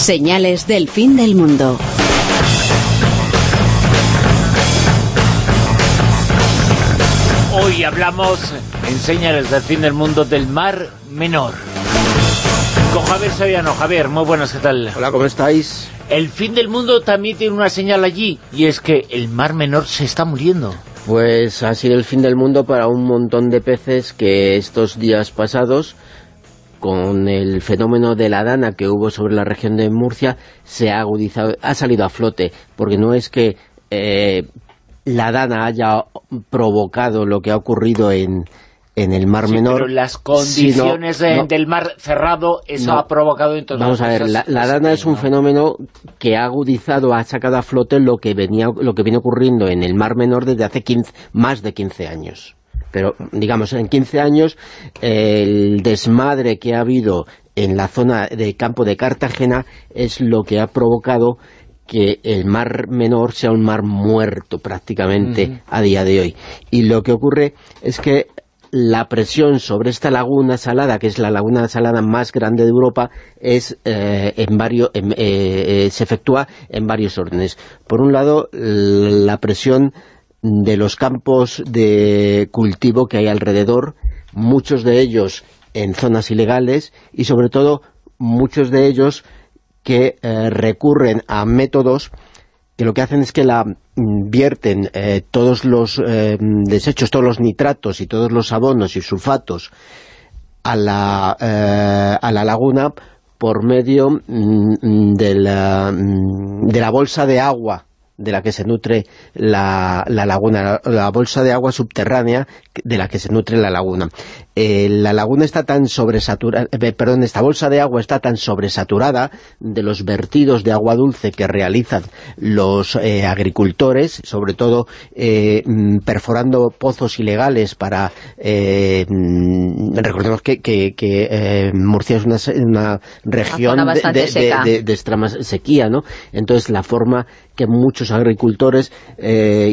Señales del fin del mundo. Hoy hablamos en Señales del fin del mundo del Mar Menor. Con Javier Sabiano. Javier, muy buenas, ¿qué tal? Hola, ¿cómo estáis? El fin del mundo también tiene una señal allí, y es que el Mar Menor se está muriendo. Pues ha sido el fin del mundo para un montón de peces que estos días pasados, con el fenómeno de la dana que hubo sobre la región de Murcia, se ha agudizado, ha salido a flote, porque no es que eh, la dana haya provocado lo que ha ocurrido en, en el Mar Sí, Menor. pero las condiciones sino- de- no, del mar cerrado, eso No. ha provocado entonces... Vamos a ver, la, la dana es un fenómeno que ha agudizado, ha sacado a flote lo que venía lo que viene ocurriendo en el Mar Menor desde hace 15 más de 15 años. Pero, digamos, en 15 años, el desmadre que ha habido en la zona de campo de Cartagena es lo que ha provocado que el mar menor sea un mar muerto prácticamente a día de hoy. Y lo que ocurre es que la presión sobre esta laguna salada, que es la laguna salada más grande de Europa, es eh, en varios, en- eh, eh, se efectúa en varios órdenes. Por un lado, la presión de los campos de cultivo que hay alrededor, muchos de ellos en zonas ilegales y sobre todo muchos de ellos que eh, recurren a métodos que lo que hacen es que la mm, vierten eh, todos los eh, desechos, todos los nitratos y todos los abonos y sulfatos a la, a la laguna por medio mm, de, la, mm, de la bolsa de agua de la que se nutre la, la laguna, la, la bolsa de agua subterránea de la que se nutre la laguna. Eh, la laguna está tan sobresaturada, eh, perdón, esta bolsa de agua está tan sobresaturada de los vertidos de agua dulce que realizan los eh, agricultores, sobre todo mm, perforando pozos ilegales para... mm, recordemos que, que, que, Murcia es una, región de, de- de- de- extrema sequía, ¿no? Entonces la forma que muchos agricultores,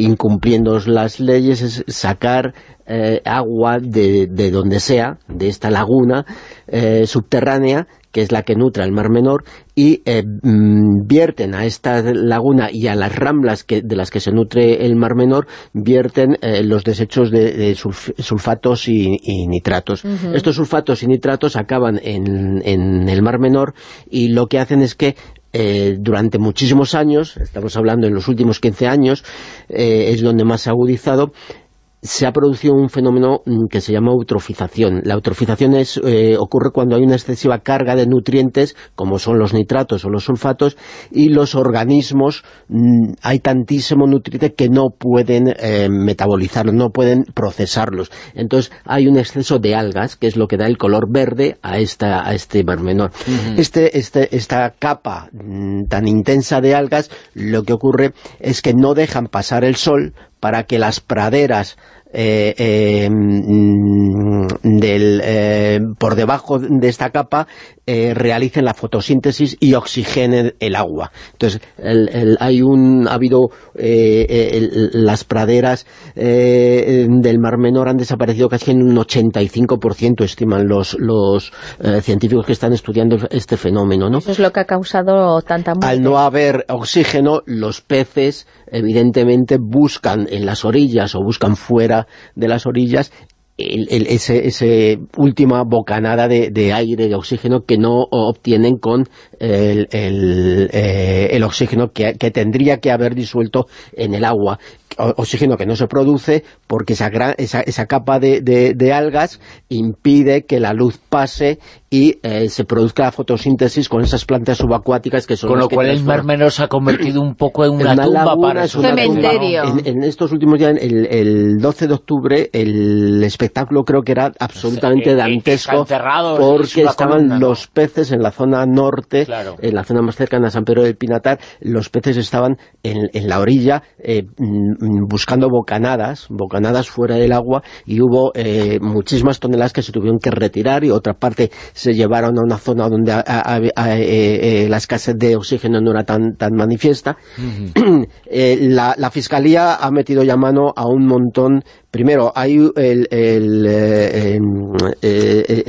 incumpliendo las leyes, es sacar eh, agua de, de donde sea, de esta laguna eh, subterránea, que es la que nutre al Mar Menor, y eh, mm, vierten a esta laguna y a las ramblas que, de las que se nutre el Mar Menor, vierten los desechos de, de sulf- sulfatos y, y nitratos. Estos sulfatos y nitratos acaban en, en el Mar Menor y lo que hacen es que eh, durante muchísimos años, estamos hablando en los últimos 15 años, eh, es donde más se ha agudizado, se ha producido un fenómeno mm, que se llama eutrofización. La eutrofización es, eh, ocurre cuando hay una excesiva carga de nutrientes, como son los nitratos o los sulfatos, y los organismos, mm, hay tantísimo nutriente que no pueden eh, metabolizarlos, no pueden procesarlos. Entonces hay un exceso de algas, que es lo que da el color verde a, esta, a este mar menor. este, este, esta capa mm, tan intensa de algas, lo que ocurre es que no dejan pasar el sol para que las praderas eh, eh, mm, del, eh, por debajo de esta capa eh, realicen la fotosíntesis y oxigenen el agua. Entonces, el- el- hay un, ha habido eh, el- las praderas del Mar Menor han desaparecido casi en un 85%, estiman los, los científicos que están estudiando este fenómeno, ¿no? Eso es lo que ha causado tanta muerte. Al no haber oxígeno, los peces evidentemente buscan en las orillas o buscan fuera de las orillas el- ese, última bocanada de, aire, de oxígeno que no obtienen con eh, el oxígeno que, que tendría que haber disuelto en el agua. O- Oxígeno que no se produce porque esa, gran- esa, esa capa de, de- de algas impide que la luz pase y eh, se produzca la fotosíntesis con esas plantas subacuáticas que son Con lo que cual el Mar Menor se ha convertido un poco en una, una tumba laguna, para una Cementerio. tumba. En, en estos últimos días, el, el 12 de octubre, el espectáculo creo que era absolutamente Eh, eh, dantesco está encerrado, es porque estaban columna, ¿no? los peces en la zona norte, Claro. en la zona más cercana a San Pedro del Pinatar, los peces estaban en, en la orilla eh, buscando bocanadas, bocanadas fuera del agua y hubo eh, muchísimas toneladas que se tuvieron que retirar y otra parte se llevaron a una zona donde a- a- a- eh, eh, la escasez de oxígeno no era tan, tan manifiesta. Eh, la, la Fiscalía ha metido ya mano a un montón Primero, hay el, el, eh, em, eh,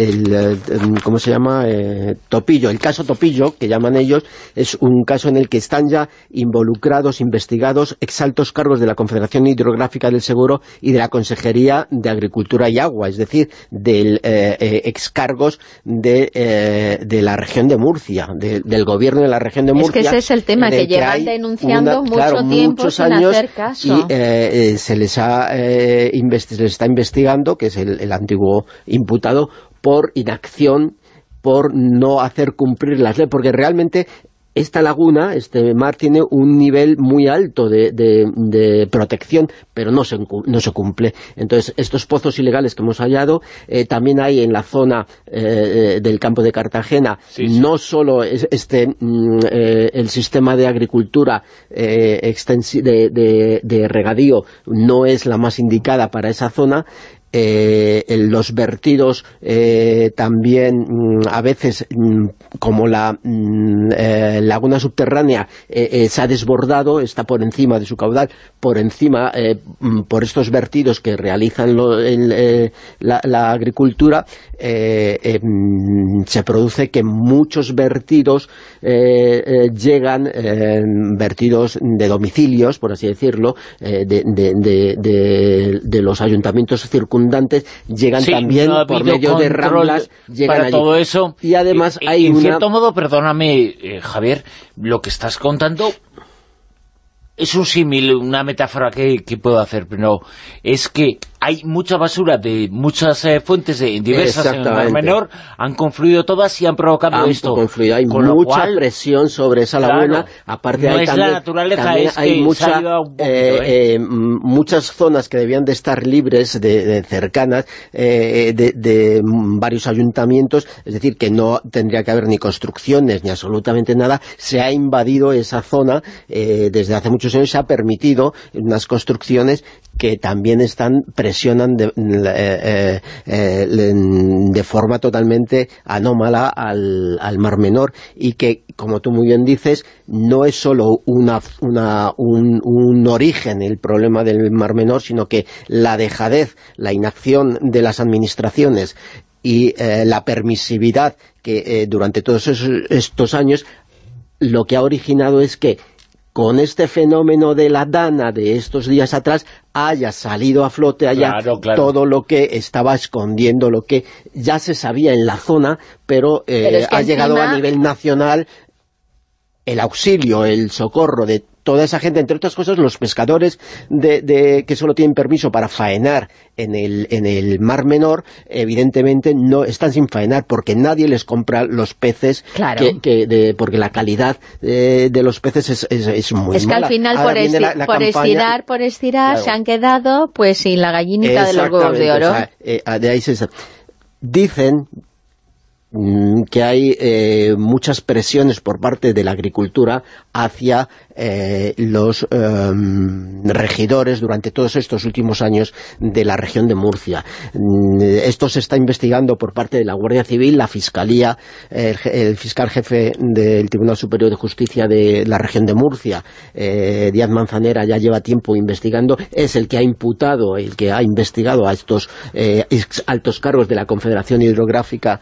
em, ¿cómo se llama? Eh, Topillo, el caso Topillo, que llaman ellos, es un caso en el que están ya involucrados, investigados, exaltos cargos de la Confederación Hidrográfica del Seguro y de la Consejería de Agricultura y Agua, es decir, del excargos de, de la región de Murcia, del gobierno de la región de Murcia. Es que ese es el tema, que, llevan denunciando mucho tiempo sin años hacer caso. Y se les ha se está investigando, que es el, antiguo imputado, por inacción por no hacer cumplir las leyes, porque realmente esta laguna, este mar, tiene un nivel muy alto de, protección, pero no se, no se, cumple. Entonces, estos pozos ilegales que hemos hallado, eh, también hay en la zona eh, del campo de Cartagena, no solo este, mm, eh, el sistema de agricultura de, de regadío no es la más indicada para esa zona, eh, los vertidos eh, también mm, a veces mm, como la mm, eh, laguna subterránea se ha desbordado, está por encima de su caudal, por encima por estos vertidos que realizan la, agricultura se produce que muchos vertidos llegan vertidos de domicilios, por así decirlo de, los ayuntamientos circundantes llegan también por medio de ramblas para todo eso. Y además hay en cierto modo perdóname eh, Javier lo que estás contando es un símil, una metáfora que, que, puedo hacer, pero es que hay mucha basura de muchas eh, fuentes de, diversas en el Mar Menor, han confluido todas y han provocado han esto. Confluido. Hay mucha presión sobre esa laguna, aparte no hay es también, la naturaleza, es hay mucha, eh, eh, muchas zonas que debían de estar libres, de, cercanas, de, de, varios ayuntamientos, es decir, que no tendría que haber ni construcciones ni absolutamente nada, se ha invadido esa zona desde hace muchos años, se ha permitido unas construcciones que también están presionan de, eh, eh, eh, forma totalmente anómala al, al, Mar Menor y que, como tú muy bien dices, no es solo una, una, un, un origen el problema del Mar Menor, sino que la dejadez, la inacción de las administraciones y la permisividad que durante todos estos años lo que ha originado es que con este fenómeno de la dana de estos días atrás haya salido a flote allá todo lo que estaba escondiendo, lo que ya se sabía en la zona, pero, eh, ha llegado a nivel nacional el auxilio, el socorro de toda esa gente, entre otras cosas, los pescadores de, que solo tienen permiso para faenar en el, en el Mar Menor, evidentemente no están sin faenar porque nadie les compra los peces, que, porque la calidad de, los peces es, es, muy mala. Es que al final, por, estirar, por estirar, se han quedado pues sin la gallinita de los huevos de oro. Eh, de ahí se, dicen, que hay eh, muchas presiones por parte de la agricultura hacia eh, los em, regidores durante todos estos últimos años de la región de Murcia. Mm, esto se está investigando por parte de la Guardia Civil, la Fiscalía, el, fiscal jefe del Tribunal Superior de Justicia de la región de Murcia, eh, Díaz Manzanera, ya lleva tiempo investigando, es el que ha imputado, el que ha investigado a estos altos cargos de la Confederación Hidrográfica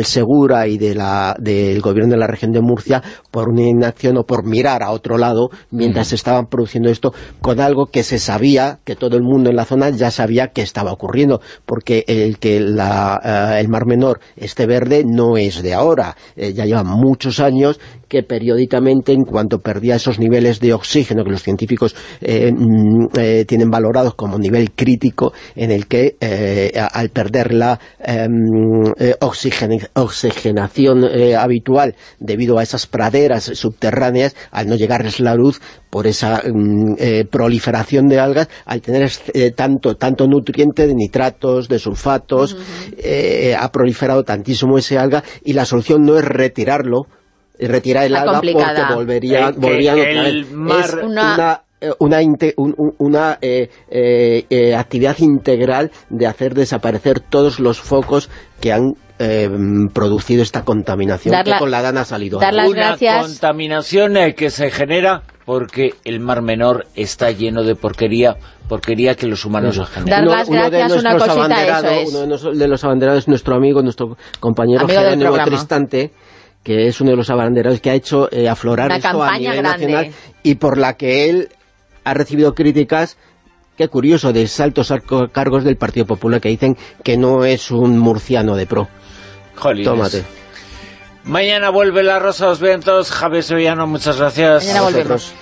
de Segura y de la, del gobierno de la región de Murcia por una inacción o por mirar a otro lado mientras se estaban produciendo esto con algo que se sabía, que todo el mundo en la zona ya sabía que estaba ocurriendo, porque el que la, eh, el Mar Menor esté verde no es de ahora, eh, ya lleva muchos años que periódicamente, en cuanto perdía esos niveles de oxígeno que los científicos eh, mm, eh, tienen valorados como nivel crítico, en el que eh, al perder la em, oxigenación habitual debido a esas praderas subterráneas, al no llegarles la luz, por esa mm, proliferación de algas, al tener tanto, tanto nutriente de nitratos, de sulfatos, ha proliferado tantísimo ese alga y la solución no es retirarlo, retirar el alga porque volvería, a una, una, eh, eh, eh, actividad integral de hacer desaparecer todos los focos que han producido esta contaminación que con la DANA ha salido. una contaminación que se genera porque el Mar Menor está lleno de porquería porque quería que los humanos lo Dar las gracias, una cosita, eso es. Uno de los abanderados es nuestro amigo, nuestro compañero Jerónimo Tristante, que es uno de los abanderados que ha hecho eh, aflorar esto a nivel nacional y por la que él ha recibido críticas qué curioso, de saltos cargos del Partido Popular que dicen que no es un murciano de pro. Tómate. Mañana vuelve la Rosa los Vientos. Javier Sevillano, muchas gracias. Mañana volvemos.